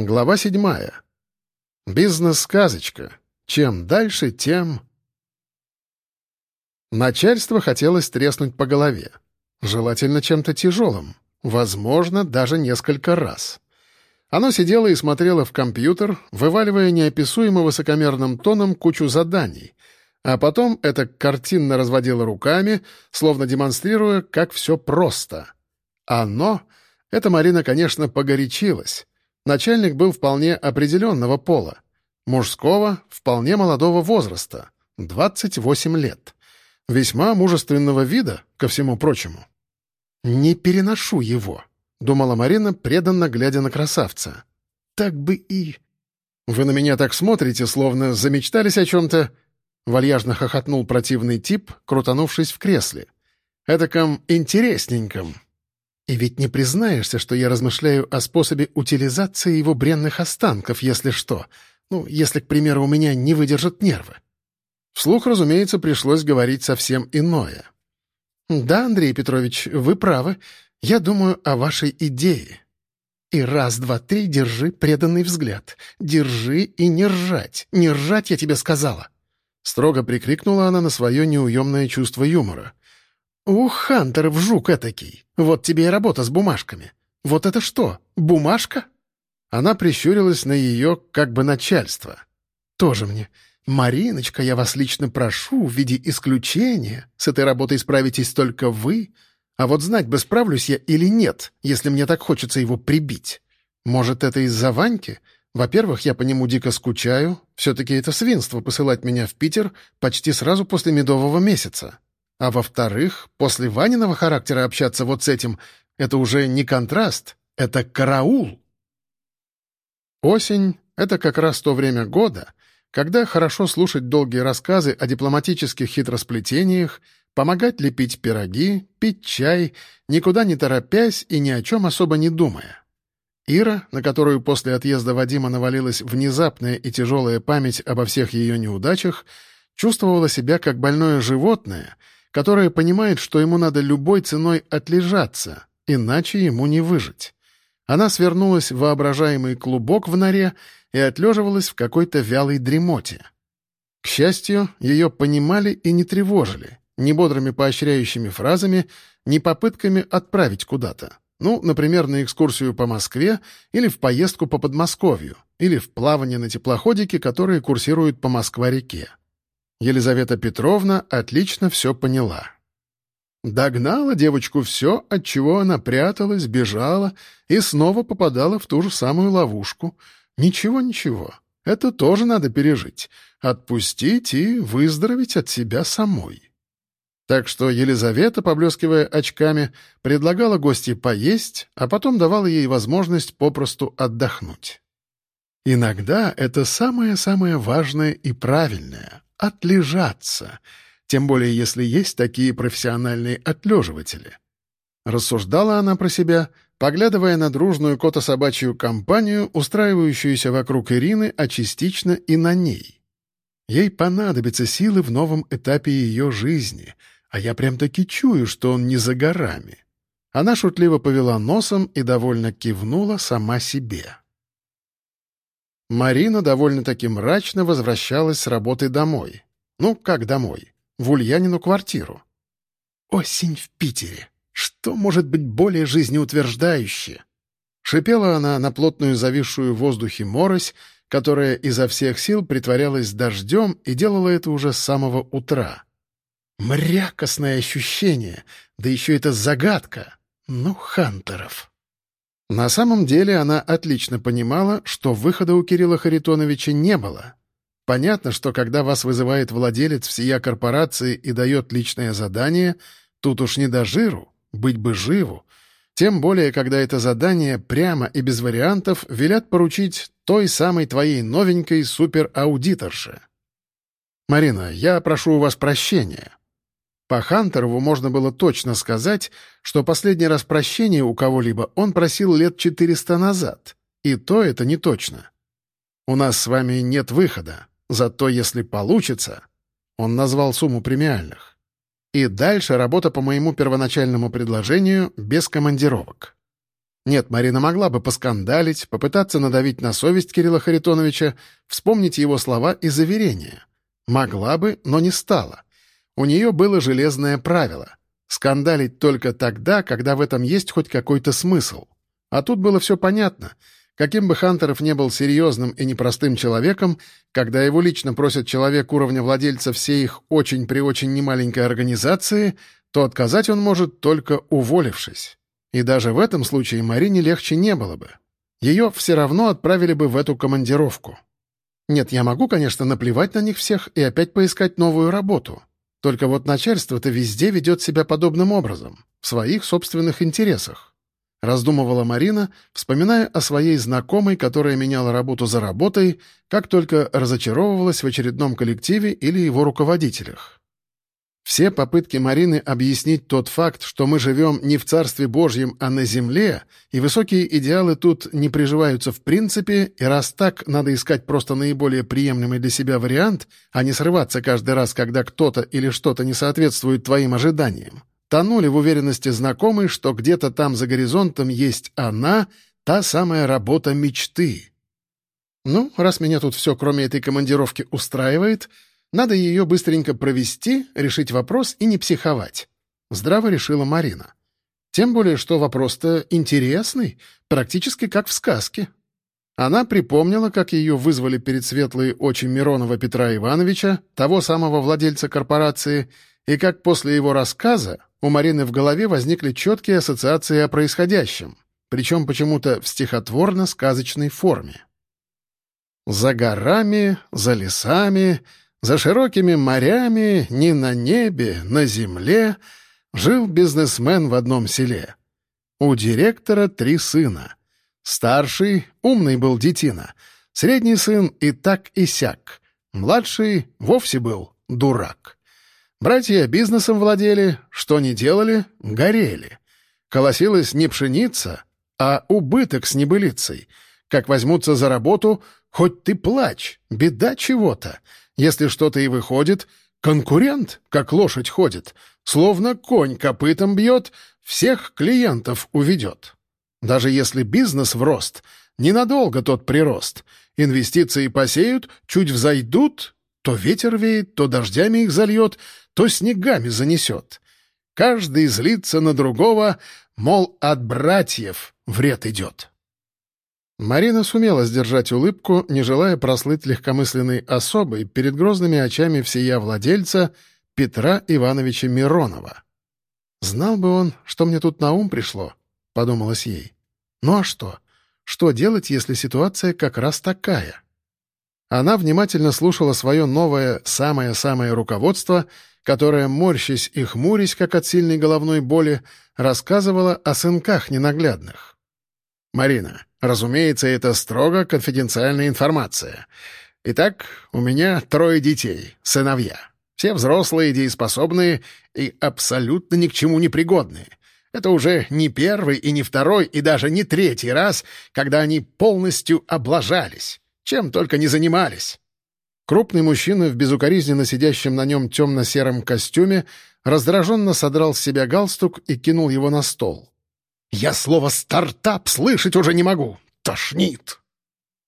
Глава седьмая. Бизнес-сказочка. Чем дальше, тем... Начальство хотелось треснуть по голове. Желательно чем-то тяжелым. Возможно, даже несколько раз. Оно сидело и смотрело в компьютер, вываливая неописуемо высокомерным тоном кучу заданий, а потом это картинно разводило руками, словно демонстрируя, как все просто. Оно... Это Марина, конечно, погорячилась. Начальник был вполне определенного пола. Мужского, вполне молодого возраста, 28 лет. Весьма мужественного вида, ко всему прочему. «Не переношу его», — думала Марина, преданно глядя на красавца. «Так бы и...» «Вы на меня так смотрите, словно замечтались о чем-то...» Вальяжно хохотнул противный тип, крутанувшись в кресле. «Этаком интересненьком, и ведь не признаешься, что я размышляю о способе утилизации его бренных останков, если что. Ну, если, к примеру, у меня не выдержат нервы. Вслух, разумеется, пришлось говорить совсем иное. «Да, Андрей Петрович, вы правы. Я думаю о вашей идее. И раз, два, три держи преданный взгляд. Держи и не ржать. Не ржать, я тебе сказала!» Строго прикрикнула она на свое неуемное чувство юмора. «Ух, Хантеров жук этакий! Вот тебе и работа с бумажками. Вот это что, бумажка?» Она прищурилась на ее как бы начальство. «Тоже мне. Мариночка, я вас лично прошу, в виде исключения, с этой работой справитесь только вы, а вот знать бы, справлюсь я или нет, если мне так хочется его прибить. Может, это из-за Ваньки? Во-первых, я по нему дико скучаю, все-таки это свинство посылать меня в Питер почти сразу после медового месяца. А во-вторых, после Ваниного характера общаться вот с этим — это уже не контраст, это караул. Осень — это как раз то время года, когда хорошо слушать долгие рассказы о дипломатических хитросплетениях, помогать лепить пироги, пить чай, никуда не торопясь и ни о чем особо не думая. Ира, на которую после отъезда Вадима навалилась внезапная и тяжелая память обо всех ее неудачах, чувствовала себя как больное животное — которое понимает, что ему надо любой ценой отлежаться, иначе ему не выжить. Она свернулась в воображаемый клубок в норе и отлеживалась в какой-то вялой дремоте. К счастью, ее понимали и не тревожили, ни бодрыми поощряющими фразами, ни попытками отправить куда-то. Ну, например, на экскурсию по Москве или в поездку по Подмосковью, или в плавание на теплоходике, которые курсируют по Москва-реке. Елизавета Петровна отлично все поняла. Догнала девочку все, от чего она пряталась, бежала и снова попадала в ту же самую ловушку. Ничего-ничего, это тоже надо пережить, отпустить и выздороветь от себя самой. Так что Елизавета, поблескивая очками, предлагала гостье поесть, а потом давала ей возможность попросту отдохнуть. Иногда это самое-самое важное и правильное отлежаться, тем более если есть такие профессиональные отлеживатели. Рассуждала она про себя, поглядывая на дружную кото-собачью компанию, устраивающуюся вокруг Ирины, а частично и на ней. Ей понадобятся силы в новом этапе ее жизни, а я прям-таки чую, что он не за горами. Она шутливо повела носом и довольно кивнула сама себе. Марина довольно-таки мрачно возвращалась с работы домой. Ну, как домой? В Ульянину квартиру. «Осень в Питере. Что может быть более жизнеутверждающее?» Шипела она на плотную зависшую в воздухе морось, которая изо всех сил притворялась дождем и делала это уже с самого утра. Мрякостное ощущение, да еще это загадка. Ну, Хантеров. На самом деле она отлично понимала, что выхода у Кирилла Харитоновича не было. Понятно, что когда вас вызывает владелец всея корпорации и дает личное задание, тут уж не до жиру, быть бы живу. Тем более, когда это задание прямо и без вариантов велят поручить той самой твоей новенькой супераудиторше. «Марина, я прошу у вас прощения. По Хантерову можно было точно сказать, что последний раз прощения у кого-либо он просил лет 400 назад. И то это не точно. «У нас с вами нет выхода. Зато если получится...» Он назвал сумму премиальных. И дальше работа по моему первоначальному предложению без командировок. Нет, Марина могла бы поскандалить, попытаться надавить на совесть Кирилла Харитоновича, вспомнить его слова и заверения. Могла бы, но не стала. У нее было железное правило — скандалить только тогда, когда в этом есть хоть какой-то смысл. А тут было все понятно. Каким бы Хантеров не был серьезным и непростым человеком, когда его лично просят человек уровня владельца всей их очень при очень немаленькой организации, то отказать он может только уволившись. И даже в этом случае Марине легче не было бы. Ее все равно отправили бы в эту командировку. Нет, я могу, конечно, наплевать на них всех и опять поискать новую работу. Только вот начальство-то везде ведет себя подобным образом, в своих собственных интересах. Раздумывала Марина, вспоминая о своей знакомой, которая меняла работу за работой, как только разочаровывалась в очередном коллективе или его руководителях. Все попытки Марины объяснить тот факт, что мы живем не в Царстве Божьем, а на земле, и высокие идеалы тут не приживаются в принципе, и раз так, надо искать просто наиболее приемлемый для себя вариант, а не срываться каждый раз, когда кто-то или что-то не соответствует твоим ожиданиям. Тонули в уверенности знакомой, что где-то там за горизонтом есть она, та самая работа мечты. Ну, раз меня тут все, кроме этой командировки, устраивает — надо ее быстренько провести, решить вопрос и не психовать. Здраво решила Марина. Тем более, что вопрос-то интересный, практически как в сказке. Она припомнила, как ее вызвали перед светлые очи Миронова Петра Ивановича, того самого владельца корпорации, и как после его рассказа у Марины в голове возникли четкие ассоциации о происходящем, причем почему-то в стихотворно-сказочной форме. «За горами, за лесами, за широкими морями, ни на небе, на земле, жил бизнесмен в одном селе. У директора три сына. Старший — умный был детина, средний сын и так и сяк, младший вовсе был дурак. Братья бизнесом владели, что не делали — горели. Колосилась не пшеница, а убыток с небылицей. Как возьмутся за работу, хоть ты плачь, беда чего-то — если что-то и выходит, конкурент, как лошадь ходит, словно конь копытом бьет, всех клиентов уведет. Даже если бизнес в рост, ненадолго тот прирост. Инвестиции посеют, чуть взойдут, то ветер веет, то дождями их зальет, то снегами занесет. Каждый злится на другого, мол, от братьев вред идет. Марина сумела сдержать улыбку, не желая прослыть легкомысленной особой перед грозными очами всея владельца Петра Ивановича Миронова. «Знал бы он, что мне тут на ум пришло», — подумалось ей. «Ну а что? Что делать, если ситуация как раз такая?» Она внимательно слушала свое новое самое-самое руководство, которое, морщась и хмурясь, как от сильной головной боли, рассказывало о сынках ненаглядных. «Марина, Разумеется, это строго конфиденциальная информация. Итак, у меня трое детей, сыновья. Все взрослые, дееспособные и абсолютно ни к чему не пригодные. Это уже не первый и не второй и даже не третий раз, когда они полностью облажались, чем только не занимались. Крупный мужчина в безукоризненно сидящем на нем темно-сером костюме раздраженно содрал с себя галстук и кинул его на стол. Я слово «стартап» слышать уже не могу. Тошнит.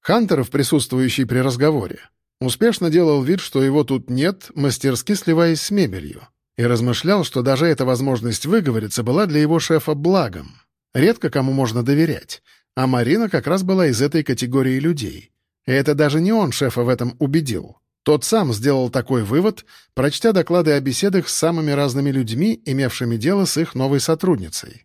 Хантеров, присутствующий при разговоре, успешно делал вид, что его тут нет, мастерски сливаясь с мебелью, и размышлял, что даже эта возможность выговориться была для его шефа благом. Редко кому можно доверять, а Марина как раз была из этой категории людей. И это даже не он шефа в этом убедил. Тот сам сделал такой вывод, прочтя доклады о беседах с самыми разными людьми, имевшими дело с их новой сотрудницей.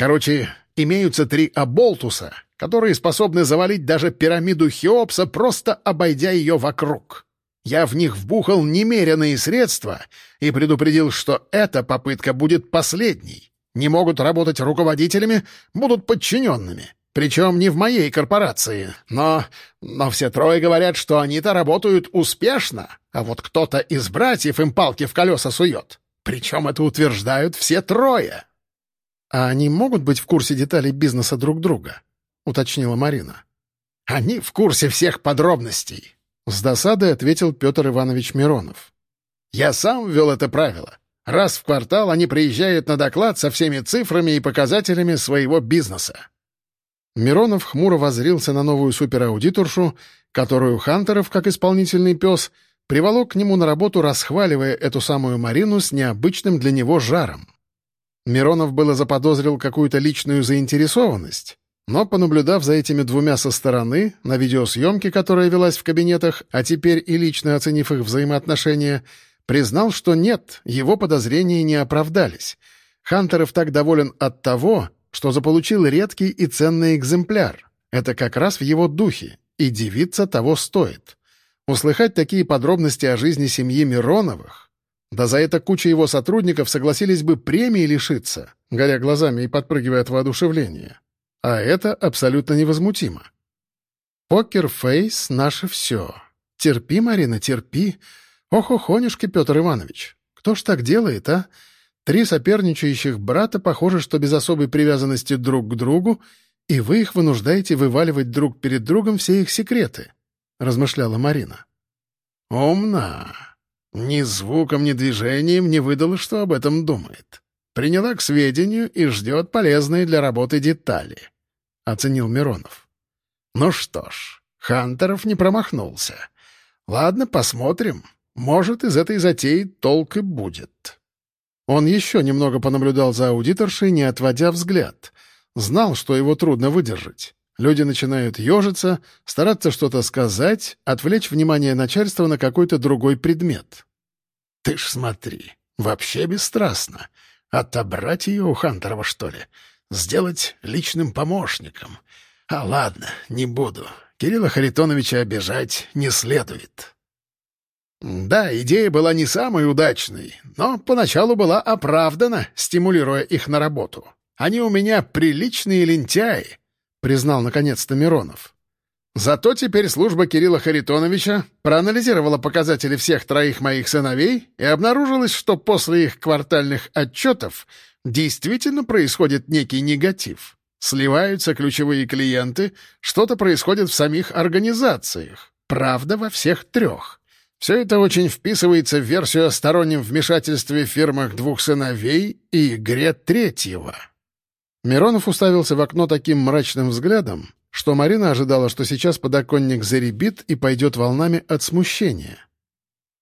Короче, имеются три оболтуса, которые способны завалить даже пирамиду Хеопса, просто обойдя ее вокруг. Я в них вбухал немеренные средства и предупредил, что эта попытка будет последней. Не могут работать руководителями, будут подчиненными. Причем не в моей корпорации. Но, но все трое говорят, что они-то работают успешно, а вот кто-то из братьев им палки в колеса сует. Причем это утверждают все трое. «А они могут быть в курсе деталей бизнеса друг друга?» — уточнила Марина. «Они в курсе всех подробностей», — с досадой ответил Петр Иванович Миронов. «Я сам ввел это правило. Раз в квартал они приезжают на доклад со всеми цифрами и показателями своего бизнеса. Миронов хмуро воззрился на новую супераудиторшу, которую Хантеров, как исполнительный пес, приволок к нему на работу, расхваливая эту самую Марину с необычным для него жаром. Миронов было заподозрил какую-то личную заинтересованность, но, понаблюдав за этими двумя со стороны, на видеосъемке, которая велась в кабинетах, а теперь и лично оценив их взаимоотношения, признал, что нет, его подозрения не оправдались. Хантеров так доволен от того, что заполучил редкий и ценный экземпляр. Это как раз в его духе, и девица того стоит. Услыхать такие подробности о жизни семьи Мироновых, да за это куча его сотрудников согласились бы премии лишиться, горя глазами и подпрыгивая от воодушевления. А эта абсолютно невозмутима. Покер-фейс — наше все. Терпи, Марина, терпи. Ох, охонюшки, Петр Иванович. Кто ж так делает, а? Три соперничающих брата похоже, что без особой привязанности друг к другу, и вы их вынуждаете вываливать друг перед другом все их секреты», — размышляла Марина. «Умна. Ни звуком, ни движением не выдала, что об этом думает. Приняла к сведению и ждет полезные для работы детали», — оценил Миронов. «Ну что ж, Хантеров не промахнулся. Ладно, посмотрим. Может, из этой затеи толк и будет». Он еще немного понаблюдал за аудиторшей, не отводя взгляд. Знал, что его трудно выдержать. Люди начинают ежиться, стараться что-то сказать, отвлечь внимание начальства на какой-то другой предмет. «Ты ж смотри, вообще бесстрастно. Отобрать ее у Хантерова, что ли? Сделать личным помощником? А ладно, не буду. Кирилла Харитоновича обижать не следует». Да, идея была не самой удачной, но поначалу была оправдана, стимулируя их на работу. Они у меня приличные лентяи, — признал наконец-то Миронов. Зато теперь служба Кирилла Харитоновича проанализировала показатели всех троих моих сыновей и обнаружилось, что после их квартальных отчетов действительно происходит некий негатив. Сливаются ключевые клиенты, что-то происходит в самих организациях. Правда, во всех трех. Все это очень вписывается в версию о стороннем вмешательстве в фирмах двух сыновей и игре третьего. Миронов уставился в окно таким мрачным взглядом, что Марина ожидала, что сейчас подоконник заребит и пойдет волнами от смущения.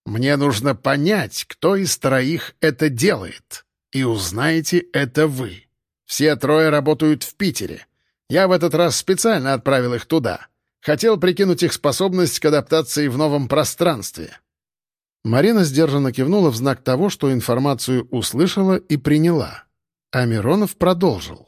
«Мне нужно понять, кто из троих это делает, и узнаете это вы. Все трое работают в Питере. Я в этот раз специально отправил их туда. Хотел прикинуть их способность к адаптации в новом пространстве. Марина сдержанно кивнула в знак того, что информацию услышала и приняла. А Миронов продолжил.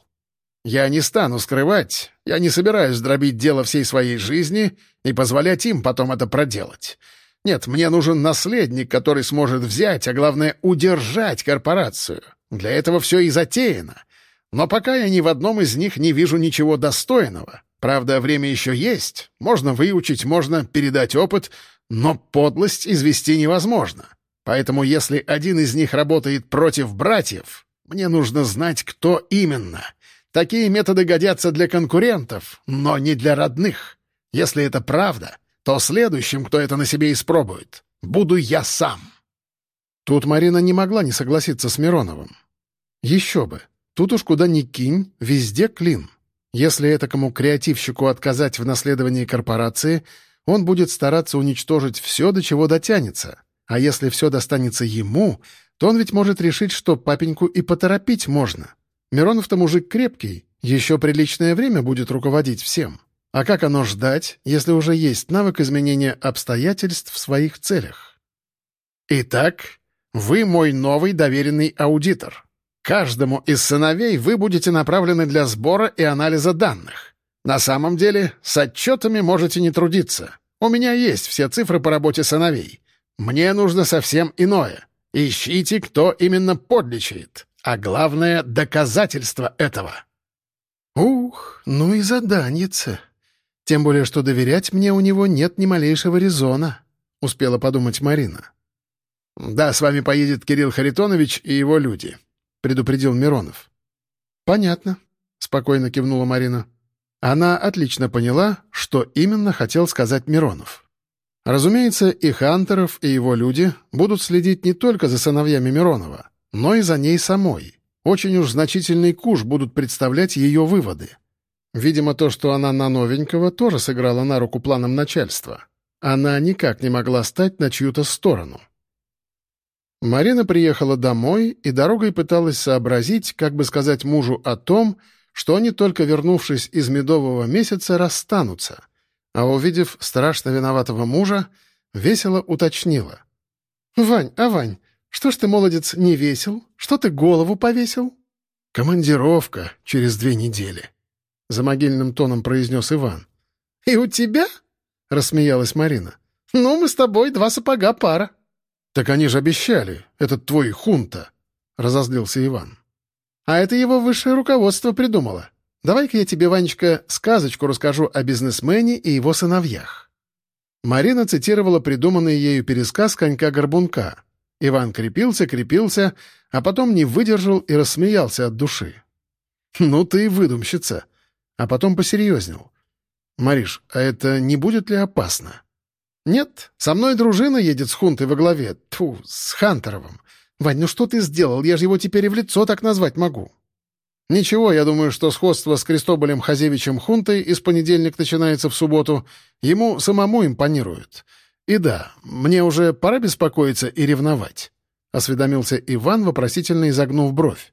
«Я не стану скрывать, я не собираюсь дробить дело всей своей жизни и позволять им потом это проделать. Нет, мне нужен наследник, который сможет взять, а главное, удержать корпорацию. Для этого все и затеяно. Но пока я ни в одном из них не вижу ничего достойного. Правда, время еще есть, можно выучить, можно передать опыт, но подлость извести невозможно. Поэтому если один из них работает против братьев, мне нужно знать, кто именно. Такие методы годятся для конкурентов, но не для родных. Если это правда, то следующим, кто это на себе испробует, буду я сам». Тут Марина не могла не согласиться с Мироновым. Еще бы, тут уж куда ни кинь, везде клин. Если этакому креативщику отказать в наследовании корпорации, он будет стараться уничтожить все, до чего дотянется. А если все достанется ему, то он ведь может решить, что папеньку и поторопить можно. Миронов-то мужик крепкий, еще приличное время будет руководить всем. А как оно ждать, если уже есть навык изменения обстоятельств в своих целях? Итак, вы мой новый доверенный аудитор. Каждому из сыновей вы будете направлены для сбора и анализа данных. На самом деле, с отчетами можете не трудиться. У меня есть все цифры по работе сыновей. Мне нужно совсем иное. Ищите, кто именно подлечит. А главное — доказательство этого. Ух, ну и заданница. Тем более, что доверять мне у него нет ни малейшего резона, — успела подумать Марина. Да, с вами поедет Кирилл Харитонович и его люди. — предупредил Миронов. «Понятно», — спокойно кивнула Марина. Она отлично поняла, что именно хотел сказать Миронов. Разумеется, и Хантеров, и его люди будут следить не только за сыновьями Миронова, но и за ней самой. Очень уж значительный куш будут представлять ее выводы. Видимо, то, что она на новенького, тоже сыграло на руку планам начальства. Она никак не могла стать на чью-то сторону. Марина приехала домой и дорогой пыталась сообразить, как бы сказать мужу о том, что они, только вернувшись из медового месяца, расстанутся. А увидев страшно виноватого мужа, весело уточнила. «Вань, а Вань, что ж ты, молодец, не весел? Что ты голову повесил?» «Командировка через две недели», — за могильным тоном произнес Иван. «И у тебя?» — рассмеялась Марина. «Ну, мы с тобой два сапога пара». «Так они же обещали, этот твой хунта», — разозлился Иван. «А это его высшее руководство придумало. Давай-ка я тебе, Ванечка, сказочку расскажу о бизнесмене и его сыновьях». Марина цитировала придуманный ею пересказ конька-горбунка. Иван крепился, крепился, а потом не выдержал и рассмеялся от души. «Ну ты и выдумщица!» А потом посерьезнел. «Мариш, а это не будет ли опасно?» «Нет, со мной дружина едет с хунтой во главе. Тьфу, с Хантеровым. Вань, ну что ты сделал? Я же его теперь и в лицо так назвать могу». «Ничего, я думаю, что сходство с Крестоболем Хазевичем Хунтой из понедельник начинается в субботу. Ему самому импонирует. И да, мне уже пора беспокоиться и ревновать». — осведомился Иван, вопросительно изогнув бровь.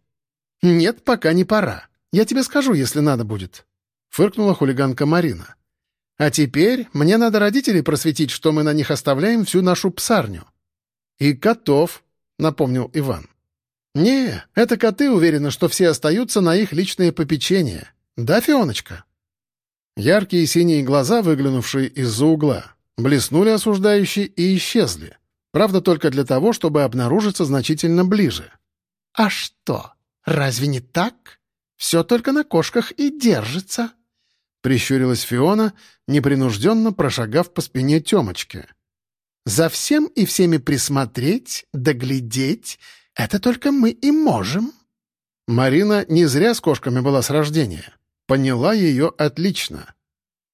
«Нет, пока не пора. Я тебе скажу, если надо будет», — фыркнула хулиганка Марина. «А теперь мне надо родителей просветить, что мы на них оставляем всю нашу псарню». «И котов», — напомнил Иван. «Не, это коты уверены, что все остаются на их личное попечение. Да, Фионочка?» Яркие синие глаза, выглянувшие из-за угла, блеснули осуждающие и исчезли. Правда, только для того, чтобы обнаружиться значительно ближе. «А что, разве не так? Все только на кошках и держится», — прищурилась Фиона, непринужденно прошагав по спине Темочки. «За всем и всеми присмотреть, доглядеть — это только мы и можем». Марина не зря с кошками была с рождения. Поняла ее отлично.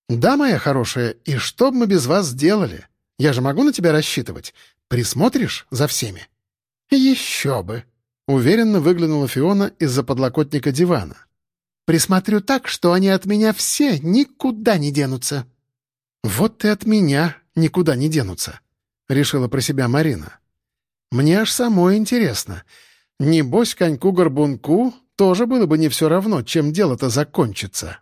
«Да, моя хорошая, и что бы мы без вас сделали? Я же могу на тебя рассчитывать. Присмотришь за всеми?» «Еще бы!» — уверенно выглянула Фиона из-за подлокотника дивана. «Присмотрю так, что они от меня все никуда не денутся». «Вот и от меня никуда не денутся», — решила про себя Марина. «Мне аж самой интересно. Небось, коньку-горбунку тоже было бы не все равно, чем дело-то закончится».